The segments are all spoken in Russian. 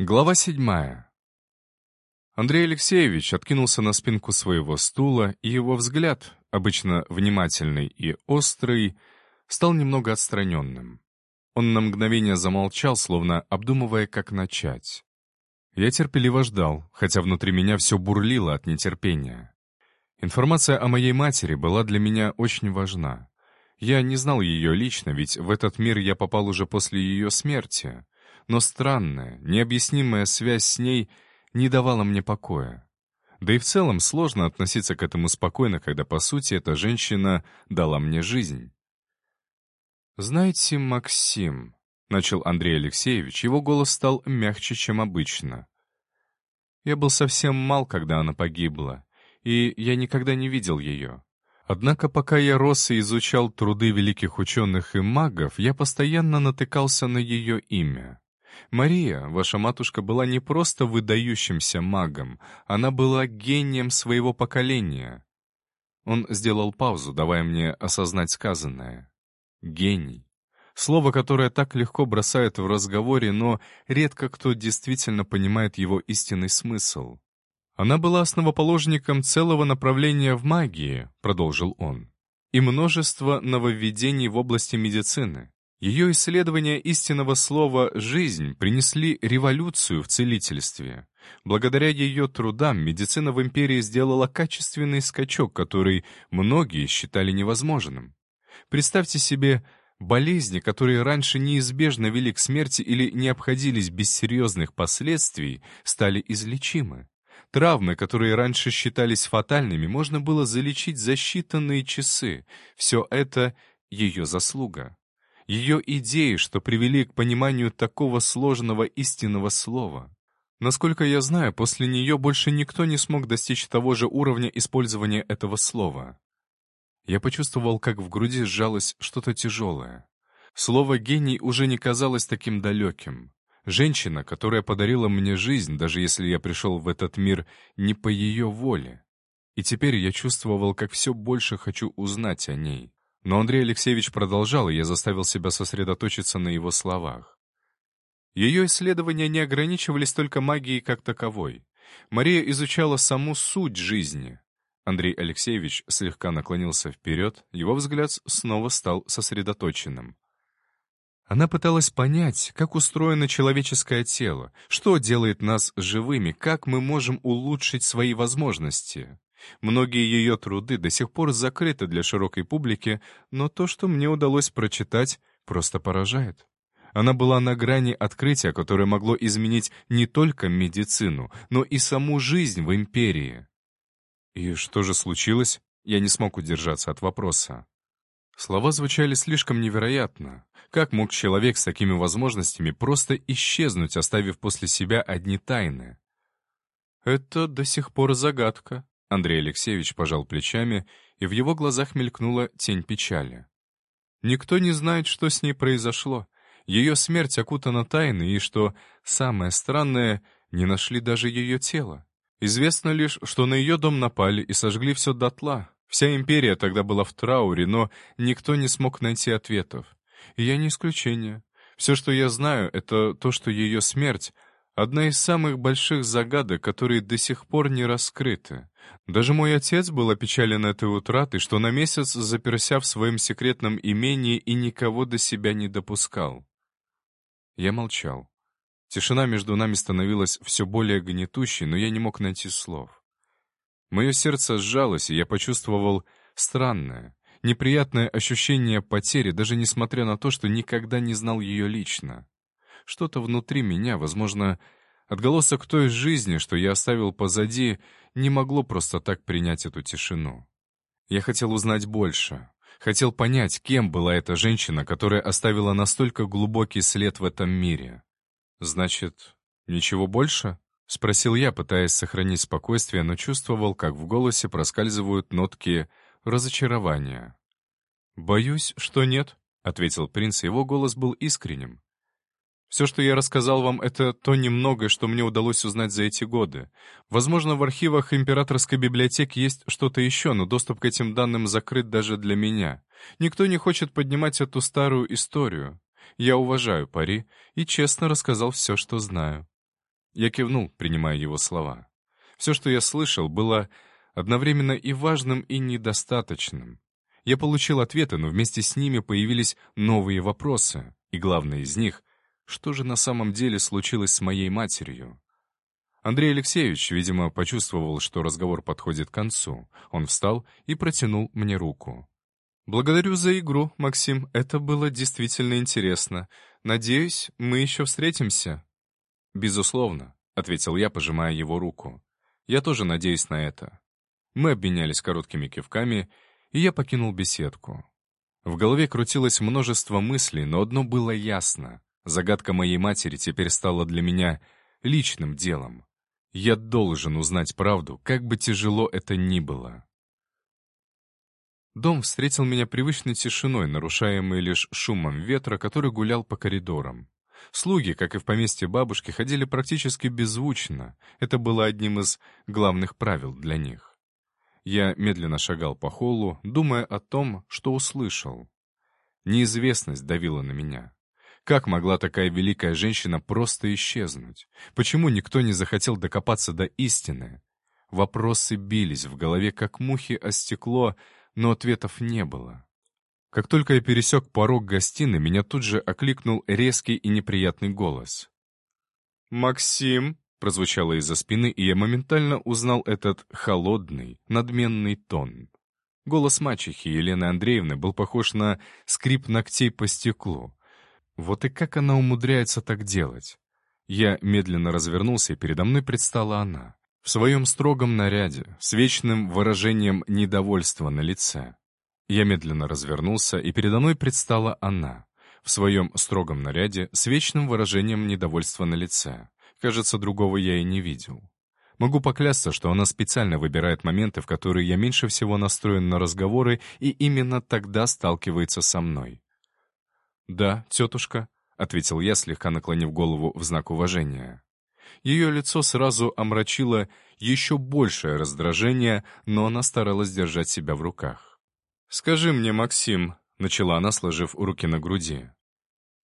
Глава седьмая. Андрей Алексеевич откинулся на спинку своего стула, и его взгляд, обычно внимательный и острый, стал немного отстраненным. Он на мгновение замолчал, словно обдумывая, как начать. Я терпеливо ждал, хотя внутри меня все бурлило от нетерпения. Информация о моей матери была для меня очень важна. Я не знал ее лично, ведь в этот мир я попал уже после ее смерти — но странная, необъяснимая связь с ней не давала мне покоя. Да и в целом сложно относиться к этому спокойно, когда, по сути, эта женщина дала мне жизнь. «Знаете, Максим», — начал Андрей Алексеевич, его голос стал мягче, чем обычно. «Я был совсем мал, когда она погибла, и я никогда не видел ее. Однако пока я рос и изучал труды великих ученых и магов, я постоянно натыкался на ее имя. Мария, ваша матушка, была не просто выдающимся магом, она была гением своего поколения. Он сделал паузу, давая мне осознать сказанное. Гений. Слово, которое так легко бросают в разговоре, но редко кто действительно понимает его истинный смысл. Она была основоположником целого направления в магии, продолжил он, и множество нововведений в области медицины. Ее исследования истинного слова «жизнь» принесли революцию в целительстве. Благодаря ее трудам медицина в империи сделала качественный скачок, который многие считали невозможным. Представьте себе болезни, которые раньше неизбежно вели к смерти или не обходились без серьезных последствий, стали излечимы. Травмы, которые раньше считались фатальными, можно было залечить за считанные часы. Все это ее заслуга ее идеи, что привели к пониманию такого сложного истинного слова. Насколько я знаю, после нее больше никто не смог достичь того же уровня использования этого слова. Я почувствовал, как в груди сжалось что-то тяжелое. Слово «гений» уже не казалось таким далеким. Женщина, которая подарила мне жизнь, даже если я пришел в этот мир не по ее воле. И теперь я чувствовал, как все больше хочу узнать о ней. Но Андрей Алексеевич продолжал, и я заставил себя сосредоточиться на его словах. Ее исследования не ограничивались только магией как таковой. Мария изучала саму суть жизни. Андрей Алексеевич слегка наклонился вперед, его взгляд снова стал сосредоточенным. Она пыталась понять, как устроено человеческое тело, что делает нас живыми, как мы можем улучшить свои возможности. Многие ее труды до сих пор закрыты для широкой публики, но то, что мне удалось прочитать, просто поражает. Она была на грани открытия, которое могло изменить не только медицину, но и саму жизнь в империи. И что же случилось? Я не смог удержаться от вопроса. Слова звучали слишком невероятно. Как мог человек с такими возможностями просто исчезнуть, оставив после себя одни тайны? Это до сих пор загадка, Андрей Алексеевич пожал плечами, и в его глазах мелькнула тень печали. Никто не знает, что с ней произошло. Ее смерть окутана тайной, и, что самое странное, не нашли даже ее тело. Известно лишь, что на ее дом напали и сожгли все дотла. Вся империя тогда была в трауре, но никто не смог найти ответов. И я не исключение. Все, что я знаю, это то, что ее смерть Одна из самых больших загадок, которые до сих пор не раскрыты. Даже мой отец был опечален этой утратой, что на месяц заперся в своем секретном имении и никого до себя не допускал. Я молчал. Тишина между нами становилась все более гнетущей, но я не мог найти слов. Мое сердце сжалось, и я почувствовал странное, неприятное ощущение потери, даже несмотря на то, что никогда не знал ее лично. Что-то внутри меня, возможно, отголосок той жизни, что я оставил позади, не могло просто так принять эту тишину. Я хотел узнать больше. Хотел понять, кем была эта женщина, которая оставила настолько глубокий след в этом мире. «Значит, ничего больше?» — спросил я, пытаясь сохранить спокойствие, но чувствовал, как в голосе проскальзывают нотки разочарования. «Боюсь, что нет», — ответил принц, его голос был искренним. Все, что я рассказал вам, это то немногое, что мне удалось узнать за эти годы. Возможно, в архивах императорской библиотеки есть что-то еще, но доступ к этим данным закрыт даже для меня. Никто не хочет поднимать эту старую историю. Я уважаю Пари и честно рассказал все, что знаю. Я кивнул, принимая его слова. Все, что я слышал, было одновременно и важным, и недостаточным. Я получил ответы, но вместе с ними появились новые вопросы, и главный из них — что же на самом деле случилось с моей матерью? Андрей Алексеевич, видимо, почувствовал, что разговор подходит к концу. Он встал и протянул мне руку. «Благодарю за игру, Максим, это было действительно интересно. Надеюсь, мы еще встретимся». «Безусловно», — ответил я, пожимая его руку. «Я тоже надеюсь на это». Мы обменялись короткими кивками, и я покинул беседку. В голове крутилось множество мыслей, но одно было ясно. Загадка моей матери теперь стала для меня личным делом. Я должен узнать правду, как бы тяжело это ни было. Дом встретил меня привычной тишиной, нарушаемой лишь шумом ветра, который гулял по коридорам. Слуги, как и в поместье бабушки, ходили практически беззвучно. Это было одним из главных правил для них. Я медленно шагал по холлу, думая о том, что услышал. Неизвестность давила на меня. Как могла такая великая женщина просто исчезнуть? Почему никто не захотел докопаться до истины? Вопросы бились в голове, как мухи о стекло, но ответов не было. Как только я пересек порог гостиной, меня тут же окликнул резкий и неприятный голос. «Максим!» — прозвучало из-за спины, и я моментально узнал этот холодный, надменный тон. Голос мачехи Елены Андреевны был похож на скрип ногтей по стеклу. Вот и как она умудряется так делать? Я медленно развернулся, и передо мной предстала она. В своем строгом наряде, с вечным выражением недовольства на лице. Я медленно развернулся, и передо мной предстала она. В своем строгом наряде, с вечным выражением недовольства на лице. Кажется, другого я и не видел. Могу поклясться, что она специально выбирает моменты, в которые я меньше всего настроен на разговоры, и именно тогда сталкивается со мной. «Да, тетушка», — ответил я, слегка наклонив голову в знак уважения. Ее лицо сразу омрачило еще большее раздражение, но она старалась держать себя в руках. «Скажи мне, Максим», — начала она, сложив руки на груди,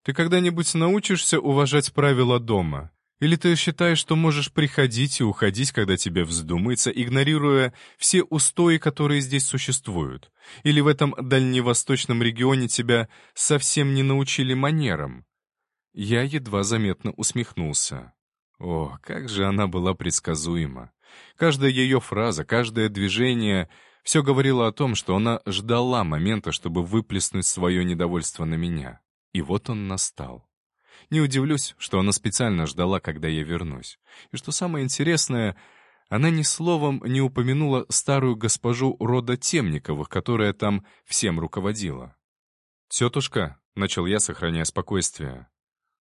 «ты когда-нибудь научишься уважать правила дома? Или ты считаешь, что можешь приходить и уходить, когда тебе вздумается, игнорируя все устои, которые здесь существуют? Или в этом дальневосточном регионе тебя совсем не научили манерам?» Я едва заметно усмехнулся. О, как же она была предсказуема. Каждая ее фраза, каждое движение — все говорило о том, что она ждала момента, чтобы выплеснуть свое недовольство на меня. И вот он настал. Не удивлюсь, что она специально ждала, когда я вернусь. И что самое интересное, она ни словом не упомянула старую госпожу рода Темниковых, которая там всем руководила. «Тетушка», — начал я, сохраняя спокойствие,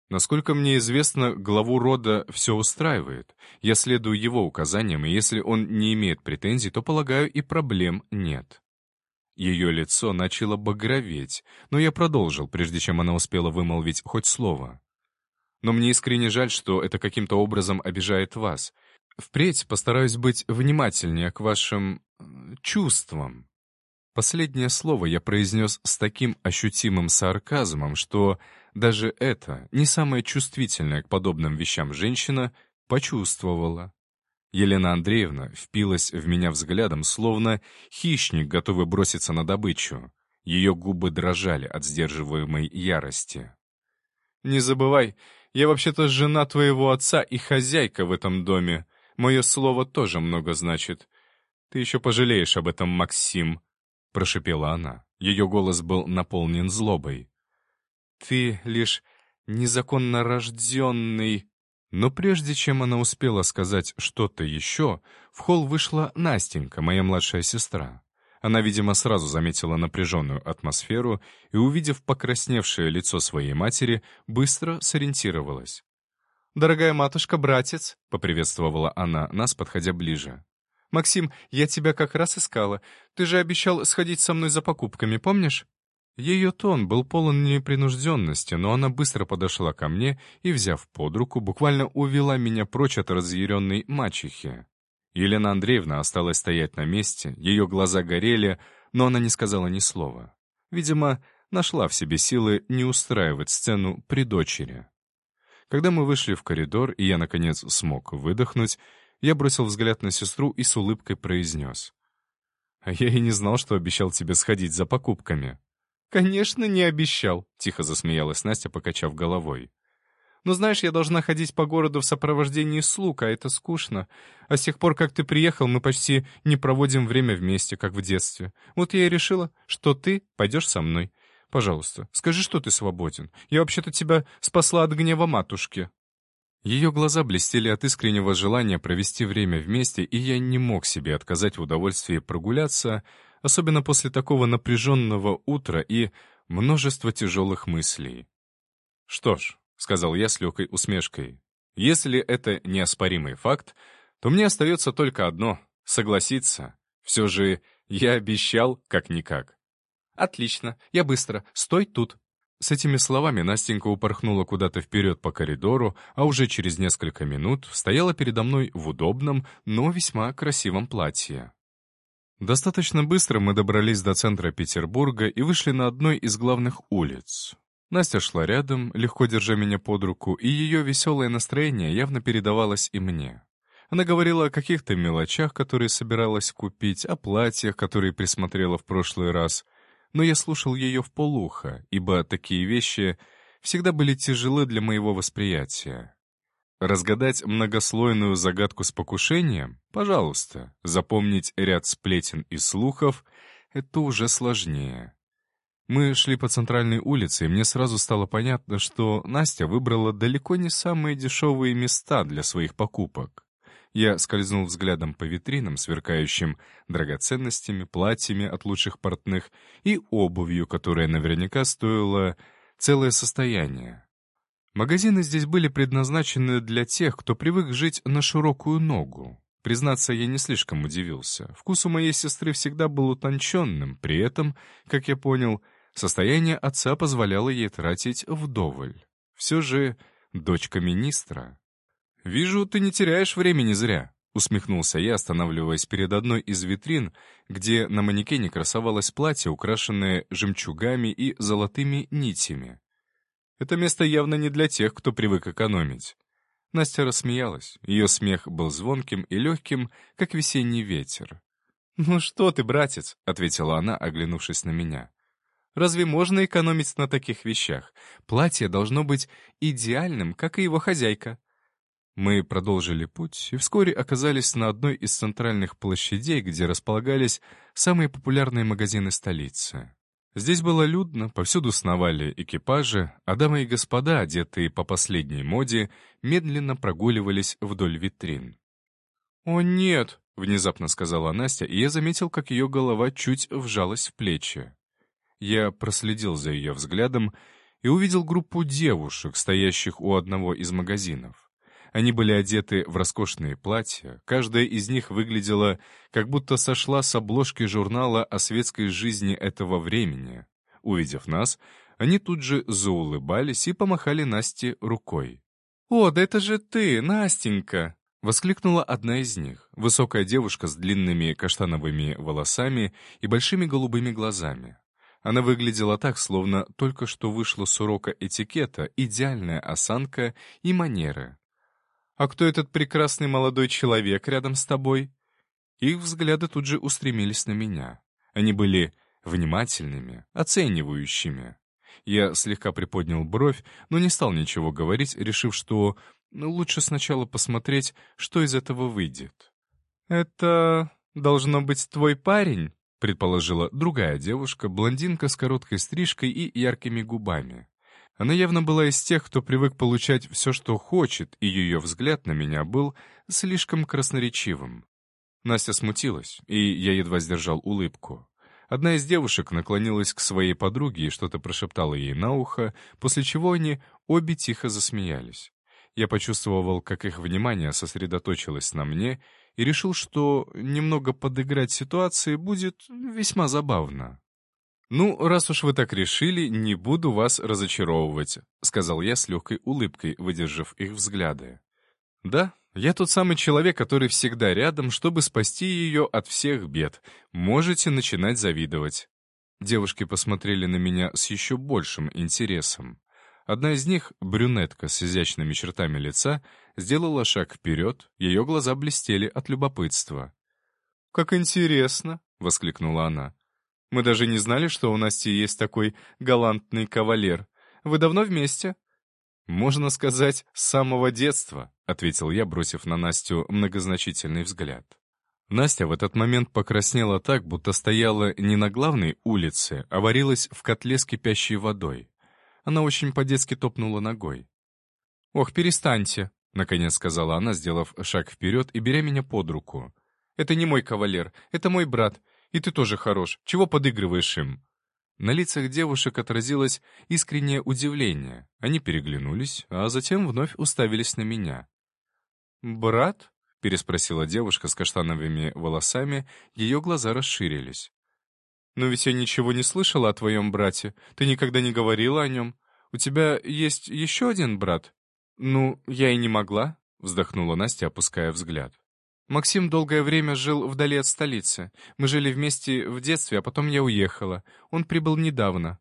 Насколько мне известно, главу рода все устраивает. Я следую его указаниям, и если он не имеет претензий, то, полагаю, и проблем нет. Ее лицо начало багроветь, но я продолжил, прежде чем она успела вымолвить хоть слово. Но мне искренне жаль, что это каким-то образом обижает вас. Впредь постараюсь быть внимательнее к вашим... Э, чувствам». Последнее слово я произнес с таким ощутимым сарказмом, что даже эта, не самая чувствительная к подобным вещам женщина, почувствовала. Елена Андреевна впилась в меня взглядом, словно хищник, готовый броситься на добычу. Ее губы дрожали от сдерживаемой ярости. «Не забывай, я вообще-то жена твоего отца и хозяйка в этом доме. Мое слово тоже много значит. Ты еще пожалеешь об этом, Максим», — прошепела она. Ее голос был наполнен злобой. «Ты лишь незаконно рожденный...» Но прежде чем она успела сказать что-то еще, в холл вышла Настенька, моя младшая сестра. Она, видимо, сразу заметила напряженную атмосферу и, увидев покрасневшее лицо своей матери, быстро сориентировалась. «Дорогая матушка, братец!» — поприветствовала она нас, подходя ближе. «Максим, я тебя как раз искала. Ты же обещал сходить со мной за покупками, помнишь?» Ее тон был полон непринужденности, но она быстро подошла ко мне и, взяв под руку, буквально увела меня прочь от разъяренной мачехи. Елена Андреевна осталась стоять на месте, ее глаза горели, но она не сказала ни слова. Видимо, нашла в себе силы не устраивать сцену при дочери. Когда мы вышли в коридор, и я, наконец, смог выдохнуть, я бросил взгляд на сестру и с улыбкой произнес. «А я и не знал, что обещал тебе сходить за покупками». «Конечно, не обещал», — тихо засмеялась Настя, покачав головой. «Но знаешь, я должна ходить по городу в сопровождении слуг, а это скучно. А с тех пор, как ты приехал, мы почти не проводим время вместе, как в детстве. Вот я и решила, что ты пойдешь со мной. Пожалуйста, скажи, что ты свободен. Я вообще-то тебя спасла от гнева матушки». Ее глаза блестели от искреннего желания провести время вместе, и я не мог себе отказать в удовольствии прогуляться, особенно после такого напряженного утра и множества тяжелых мыслей. «Что ж», — сказал я с легкой усмешкой, — «если это неоспоримый факт, то мне остается только одно — согласиться. Все же я обещал как-никак». «Отлично, я быстро. Стой тут». С этими словами Настенька упорхнула куда-то вперед по коридору, а уже через несколько минут стояла передо мной в удобном, но весьма красивом платье. Достаточно быстро мы добрались до центра Петербурга и вышли на одной из главных улиц. Настя шла рядом, легко держа меня под руку, и ее веселое настроение явно передавалось и мне. Она говорила о каких-то мелочах, которые собиралась купить, о платьях, которые присмотрела в прошлый раз, но я слушал ее в полухо, ибо такие вещи всегда были тяжелы для моего восприятия. Разгадать многослойную загадку с покушением? Пожалуйста. Запомнить ряд сплетен и слухов — это уже сложнее. Мы шли по центральной улице, и мне сразу стало понятно, что Настя выбрала далеко не самые дешевые места для своих покупок. Я скользнул взглядом по витринам, сверкающим драгоценностями, платьями от лучших портных и обувью, которая наверняка стоила целое состояние. Магазины здесь были предназначены для тех, кто привык жить на широкую ногу. Признаться, я не слишком удивился. Вкус у моей сестры всегда был утонченным, при этом, как я понял, состояние отца позволяло ей тратить вдоволь. Все же дочка министра. «Вижу, ты не теряешь времени зря», — усмехнулся я, останавливаясь перед одной из витрин, где на манекене красовалось платье, украшенное жемчугами и золотыми нитями. Это место явно не для тех, кто привык экономить. Настя рассмеялась. Ее смех был звонким и легким, как весенний ветер. «Ну что ты, братец?» — ответила она, оглянувшись на меня. «Разве можно экономить на таких вещах? Платье должно быть идеальным, как и его хозяйка». Мы продолжили путь и вскоре оказались на одной из центральных площадей, где располагались самые популярные магазины столицы. Здесь было людно, повсюду сновали экипажи, а дамы и господа, одетые по последней моде, медленно прогуливались вдоль витрин. «О, нет!» — внезапно сказала Настя, и я заметил, как ее голова чуть вжалась в плечи. Я проследил за ее взглядом и увидел группу девушек, стоящих у одного из магазинов. Они были одеты в роскошные платья, каждая из них выглядела, как будто сошла с обложки журнала о светской жизни этого времени. Увидев нас, они тут же заулыбались и помахали Насте рукой. «О, да это же ты, Настенька!» — воскликнула одна из них, высокая девушка с длинными каштановыми волосами и большими голубыми глазами. Она выглядела так, словно только что вышла с урока этикета, идеальная осанка и манеры. «А кто этот прекрасный молодой человек рядом с тобой?» Их взгляды тут же устремились на меня. Они были внимательными, оценивающими. Я слегка приподнял бровь, но не стал ничего говорить, решив, что ну, лучше сначала посмотреть, что из этого выйдет. «Это должно быть твой парень?» предположила другая девушка, блондинка с короткой стрижкой и яркими губами. Она явно была из тех, кто привык получать все, что хочет, и ее взгляд на меня был слишком красноречивым. Настя смутилась, и я едва сдержал улыбку. Одна из девушек наклонилась к своей подруге и что-то прошептала ей на ухо, после чего они обе тихо засмеялись. Я почувствовал, как их внимание сосредоточилось на мне, и решил, что немного подыграть ситуации будет весьма забавно. «Ну, раз уж вы так решили, не буду вас разочаровывать», — сказал я с легкой улыбкой, выдержав их взгляды. «Да, я тот самый человек, который всегда рядом, чтобы спасти ее от всех бед. Можете начинать завидовать». Девушки посмотрели на меня с еще большим интересом. Одна из них, брюнетка с изящными чертами лица, сделала шаг вперед, ее глаза блестели от любопытства. «Как интересно!» — воскликнула она. «Мы даже не знали, что у Насти есть такой галантный кавалер. Вы давно вместе?» «Можно сказать, с самого детства», — ответил я, бросив на Настю многозначительный взгляд. Настя в этот момент покраснела так, будто стояла не на главной улице, а варилась в котле с кипящей водой. Она очень по-детски топнула ногой. «Ох, перестаньте», — наконец сказала она, сделав шаг вперед и беря меня под руку. «Это не мой кавалер, это мой брат, и ты тоже хорош. Чего подыгрываешь им?» На лицах девушек отразилось искреннее удивление. Они переглянулись, а затем вновь уставились на меня. «Брат?» — переспросила девушка с каштановыми волосами, ее глаза расширились. «Но ведь я ничего не слышала о твоем брате. Ты никогда не говорила о нем. У тебя есть еще один брат?» «Ну, я и не могла», — вздохнула Настя, опуская взгляд. «Максим долгое время жил вдали от столицы. Мы жили вместе в детстве, а потом я уехала. Он прибыл недавно».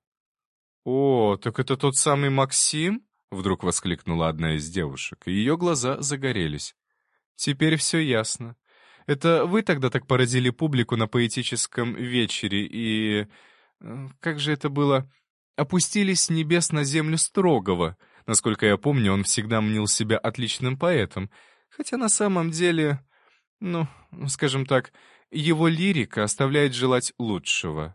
«О, так это тот самый Максим?» — вдруг воскликнула одна из девушек, и ее глаза загорелись. «Теперь все ясно. Это вы тогда так поразили публику на поэтическом вечере и... Э, как же это было? Опустились с небес на землю строгого. Насколько я помню, он всегда мнил себя отличным поэтом. Хотя на самом деле, ну, скажем так, его лирика оставляет желать лучшего.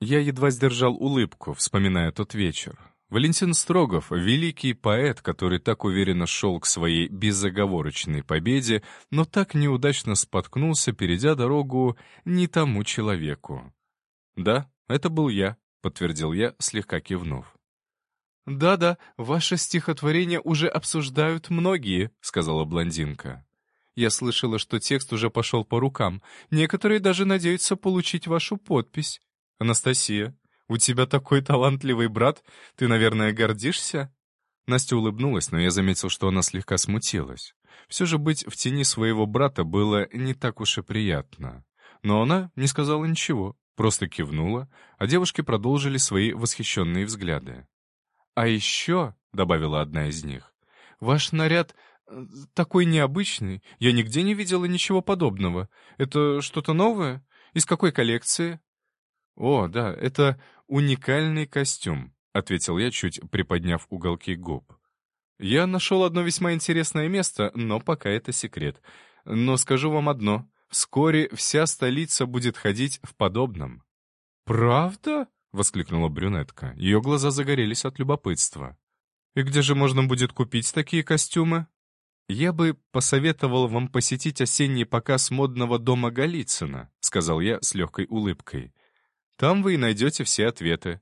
Я едва сдержал улыбку, вспоминая тот вечер. Валентин Строгов — великий поэт, который так уверенно шел к своей безоговорочной победе, но так неудачно споткнулся, перейдя дорогу не тому человеку. «Да, это был я», — подтвердил я, слегка кивнув. «Да-да, ваше стихотворение уже обсуждают многие», — сказала блондинка. «Я слышала, что текст уже пошел по рукам. Некоторые даже надеются получить вашу подпись. Анастасия, у тебя такой талантливый брат, ты, наверное, гордишься?» Настя улыбнулась, но я заметил, что она слегка смутилась. Все же быть в тени своего брата было не так уж и приятно. Но она не сказала ничего, просто кивнула, а девушки продолжили свои восхищенные взгляды. «А еще», — добавила одна из них, — «ваш наряд такой необычный, я нигде не видела ничего подобного. Это что-то новое? Из какой коллекции?» «О, да, это уникальный костюм», — ответил я, чуть приподняв уголки губ. «Я нашел одно весьма интересное место, но пока это секрет. Но скажу вам одно, вскоре вся столица будет ходить в подобном». «Правда?» — воскликнула брюнетка. Ее глаза загорелись от любопытства. «И где же можно будет купить такие костюмы?» «Я бы посоветовал вам посетить осенний показ модного дома Голицына», — сказал я с легкой улыбкой. Там вы и найдете все ответы».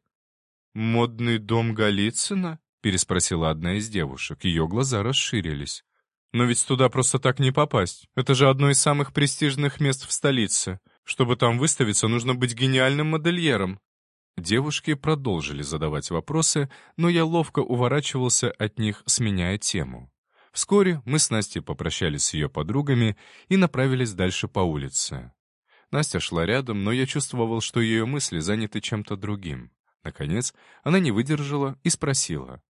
«Модный дом Голицына?» — переспросила одна из девушек. Ее глаза расширились. «Но ведь туда просто так не попасть. Это же одно из самых престижных мест в столице. Чтобы там выставиться, нужно быть гениальным модельером». Девушки продолжили задавать вопросы, но я ловко уворачивался от них, сменяя тему. Вскоре мы с Настей попрощались с ее подругами и направились дальше по улице. Настя шла рядом, но я чувствовал, что ее мысли заняты чем-то другим. Наконец, она не выдержала и спросила.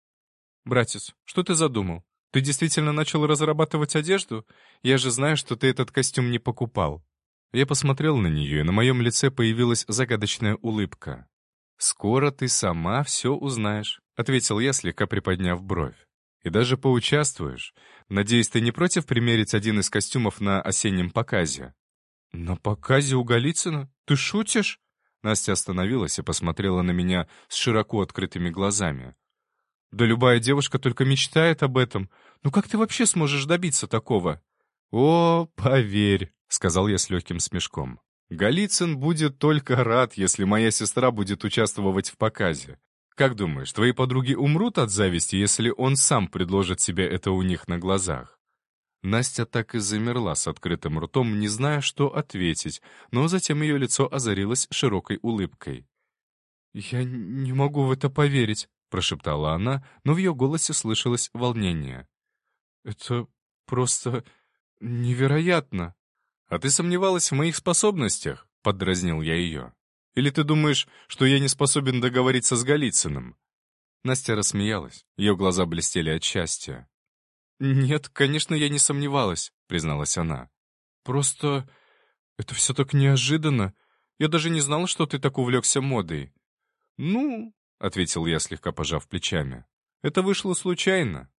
«Братец, что ты задумал? Ты действительно начал разрабатывать одежду? Я же знаю, что ты этот костюм не покупал». Я посмотрел на нее, и на моем лице появилась загадочная улыбка. «Скоро ты сама все узнаешь», — ответил я, слегка приподняв бровь. «И даже поучаствуешь. Надеюсь, ты не против примерить один из костюмов на осеннем показе?» «На показе у Голицына? Ты шутишь?» Настя остановилась и посмотрела на меня с широко открытыми глазами. «Да любая девушка только мечтает об этом. Ну как ты вообще сможешь добиться такого?» «О, поверь», — сказал я с легким смешком. «Голицын будет только рад, если моя сестра будет участвовать в показе. Как думаешь, твои подруги умрут от зависти, если он сам предложит себе это у них на глазах?» Настя так и замерла с открытым ртом, не зная, что ответить, но затем ее лицо озарилось широкой улыбкой. «Я не могу в это поверить», — прошептала она, но в ее голосе слышалось волнение. «Это просто невероятно». «А ты сомневалась в моих способностях?» — поддразнил я ее. «Или ты думаешь, что я не способен договориться с Голицыным?» Настя рассмеялась. Ее глаза блестели от счастья. «Нет, конечно, я не сомневалась», — призналась она. «Просто это все так неожиданно. Я даже не знала, что ты так увлекся модой». «Ну», — ответил я, слегка пожав плечами, — «это вышло случайно.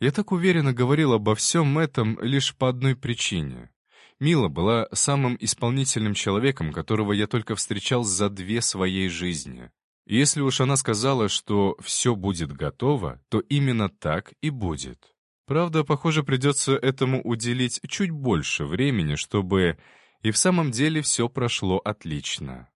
Я так уверенно говорил обо всем этом лишь по одной причине. Мила была самым исполнительным человеком, которого я только встречал за две своей жизни. если уж она сказала, что все будет готово, то именно так и будет. Правда, похоже, придется этому уделить чуть больше времени, чтобы и в самом деле все прошло отлично.